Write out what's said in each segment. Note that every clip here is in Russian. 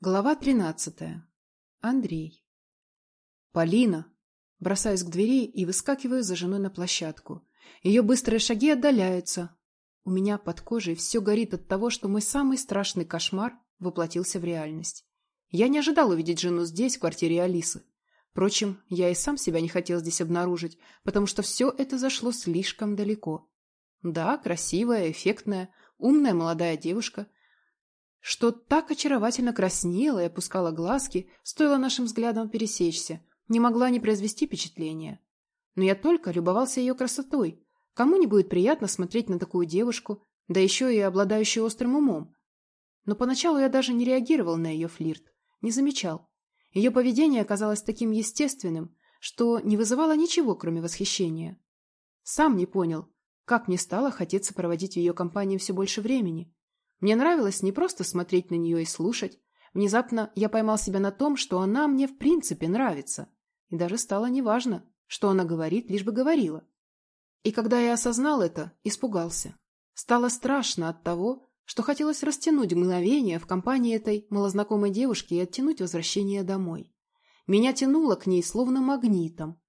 Глава тринадцатая. Андрей. Полина. Бросаюсь к двери и выскакиваю за женой на площадку. Ее быстрые шаги отдаляются. У меня под кожей все горит от того, что мой самый страшный кошмар воплотился в реальность. Я не ожидал увидеть жену здесь, в квартире Алисы. Впрочем, я и сам себя не хотел здесь обнаружить, потому что все это зашло слишком далеко. Да, красивая, эффектная, умная молодая девушка – что так очаровательно краснела и опускала глазки, стоило нашим взглядам пересечься, не могла не произвести впечатления. Но я только любовался ее красотой. Кому не будет приятно смотреть на такую девушку, да еще и обладающую острым умом? Но поначалу я даже не реагировал на ее флирт, не замечал. Ее поведение оказалось таким естественным, что не вызывало ничего, кроме восхищения. Сам не понял, как мне стало хотеться проводить в ее компании все больше времени. Мне нравилось не просто смотреть на нее и слушать. Внезапно я поймал себя на том, что она мне в принципе нравится. И даже стало неважно, что она говорит, лишь бы говорила. И когда я осознал это, испугался. Стало страшно от того, что хотелось растянуть мгновение в компании этой малознакомой девушки и оттянуть возвращение домой. Меня тянуло к ней словно магнитом.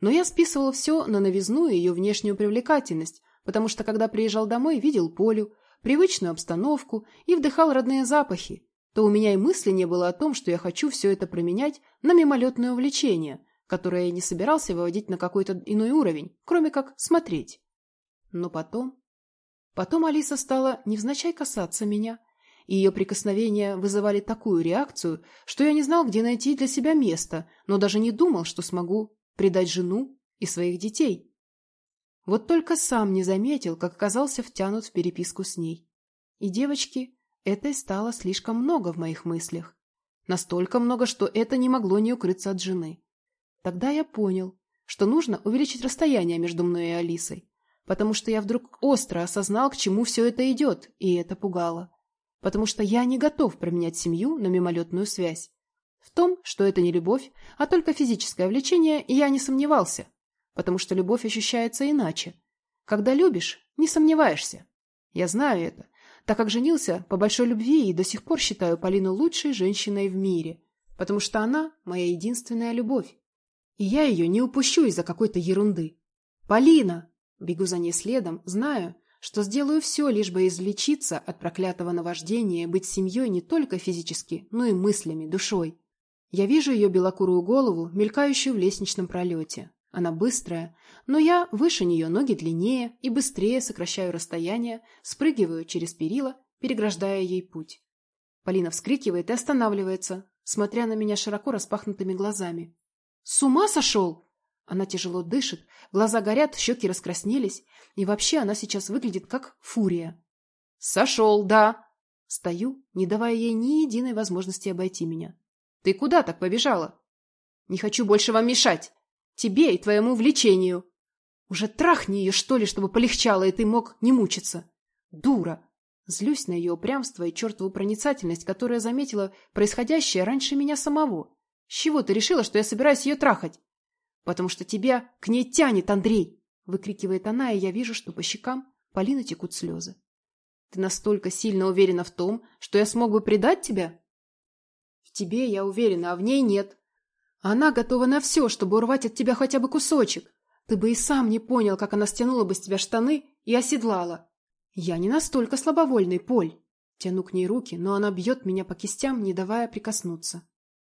Но я списывал все на новизну и ее внешнюю привлекательность, потому что когда приезжал домой, видел Полю, привычную обстановку и вдыхал родные запахи, то у меня и мысли не было о том, что я хочу все это променять на мимолетное увлечение, которое я не собирался выводить на какой-то иной уровень, кроме как смотреть. Но потом... Потом Алиса стала невзначай касаться меня, и ее прикосновения вызывали такую реакцию, что я не знал, где найти для себя место, но даже не думал, что смогу предать жену и своих детей. Вот только сам не заметил, как оказался втянут в переписку с ней. И девочки, это стало слишком много в моих мыслях. Настолько много, что это не могло не укрыться от жены. Тогда я понял, что нужно увеличить расстояние между мной и Алисой, потому что я вдруг остро осознал, к чему все это идет, и это пугало. Потому что я не готов променять семью на мимолетную связь. В том, что это не любовь, а только физическое влечение, я не сомневался потому что любовь ощущается иначе. Когда любишь, не сомневаешься. Я знаю это, так как женился по большой любви и до сих пор считаю Полину лучшей женщиной в мире, потому что она моя единственная любовь. И я ее не упущу из-за какой-то ерунды. «Полина!» Бегу за ней следом, знаю, что сделаю все, лишь бы излечиться от проклятого наваждения быть семьей не только физически, но и мыслями, душой. Я вижу ее белокурую голову, мелькающую в лестничном пролете. Она быстрая, но я выше нее, ноги длиннее и быстрее сокращаю расстояние, спрыгиваю через перила, переграждая ей путь. Полина вскрикивает и останавливается, смотря на меня широко распахнутыми глазами. «С ума сошел?» Она тяжело дышит, глаза горят, щеки раскраснелись, и вообще она сейчас выглядит как фурия. «Сошел, да!» Стою, не давая ей ни единой возможности обойти меня. «Ты куда так побежала?» «Не хочу больше вам мешать!» Тебе и твоему влечению. Уже трахни ее, что ли, чтобы полегчало, и ты мог не мучиться. Дура! Злюсь на ее упрямство и чертову проницательность, которая заметила происходящее раньше меня самого. С чего ты решила, что я собираюсь ее трахать? Потому что тебя к ней тянет, Андрей! Выкрикивает она, и я вижу, что по щекам Полины текут слезы. Ты настолько сильно уверена в том, что я смог бы предать тебя? В тебе я уверена, а в ней нет. Она готова на все, чтобы урвать от тебя хотя бы кусочек. Ты бы и сам не понял, как она стянула бы с тебя штаны и оседлала. Я не настолько слабовольный, Поль. Тяну к ней руки, но она бьет меня по кистям, не давая прикоснуться.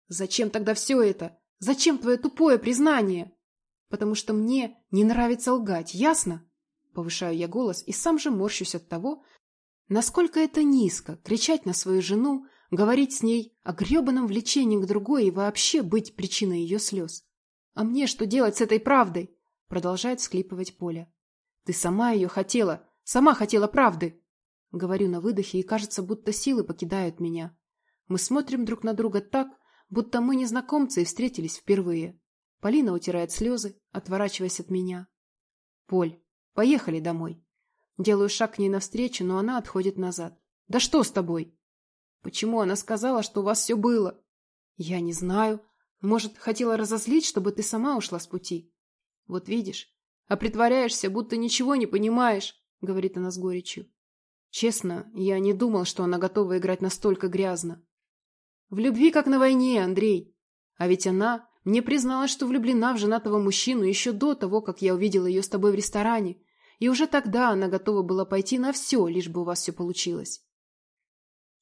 Зачем тогда все это? Зачем твое тупое признание? Потому что мне не нравится лгать, ясно? Повышаю я голос и сам же морщусь от того, насколько это низко, кричать на свою жену, говорить с ней о гребаном влечении к другой и вообще быть причиной ее слез. «А мне что делать с этой правдой?» Продолжает всхлипывать Поля. «Ты сама ее хотела, сама хотела правды!» Говорю на выдохе, и кажется, будто силы покидают меня. Мы смотрим друг на друга так, будто мы незнакомцы и встретились впервые. Полина утирает слезы, отворачиваясь от меня. «Поль, поехали домой». Делаю шаг к ней навстречу, но она отходит назад. «Да что с тобой?» Почему она сказала, что у вас все было? Я не знаю. Может, хотела разозлить, чтобы ты сама ушла с пути? Вот видишь, а притворяешься, будто ничего не понимаешь, говорит она с горечью. Честно, я не думал, что она готова играть настолько грязно. В любви, как на войне, Андрей. А ведь она мне призналась, что влюблена в женатого мужчину еще до того, как я увидела ее с тобой в ресторане. И уже тогда она готова была пойти на все, лишь бы у вас все получилось.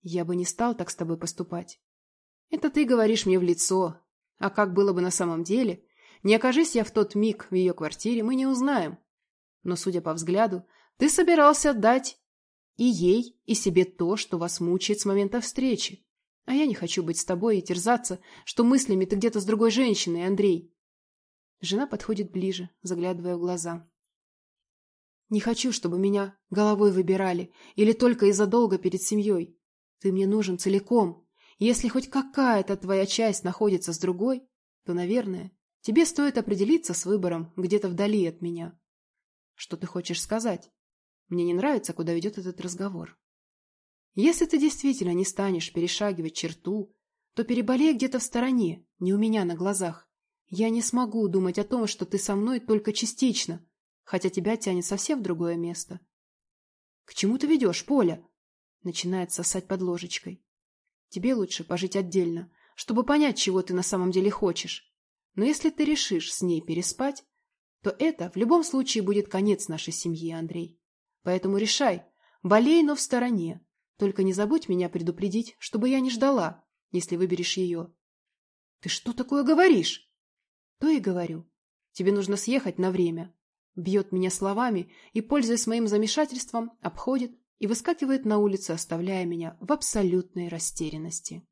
Я бы не стал так с тобой поступать. Это ты говоришь мне в лицо. А как было бы на самом деле, не окажись я в тот миг в ее квартире, мы не узнаем. Но, судя по взгляду, ты собирался дать и ей, и себе то, что вас мучает с момента встречи. А я не хочу быть с тобой и терзаться, что мыслями ты где-то с другой женщиной, Андрей. Жена подходит ближе, заглядывая в глаза. Не хочу, чтобы меня головой выбирали или только из-за долга перед семьей. Ты мне нужен целиком. Если хоть какая-то твоя часть находится с другой, то, наверное, тебе стоит определиться с выбором где-то вдали от меня. Что ты хочешь сказать? Мне не нравится, куда ведет этот разговор. Если ты действительно не станешь перешагивать черту, то переболей где-то в стороне, не у меня на глазах. Я не смогу думать о том, что ты со мной только частично, хотя тебя тянет совсем в другое место. — К чему ты ведешь, Поля? — начинает сосать под ложечкой. — Тебе лучше пожить отдельно, чтобы понять, чего ты на самом деле хочешь. Но если ты решишь с ней переспать, то это в любом случае будет конец нашей семьи, Андрей. Поэтому решай, болей, но в стороне. Только не забудь меня предупредить, чтобы я не ждала, если выберешь ее. Ты что такое говоришь? То и говорю. Тебе нужно съехать на время. Бьет меня словами и, пользуясь моим замешательством, обходит и выскакивает на улицу, оставляя меня в абсолютной растерянности.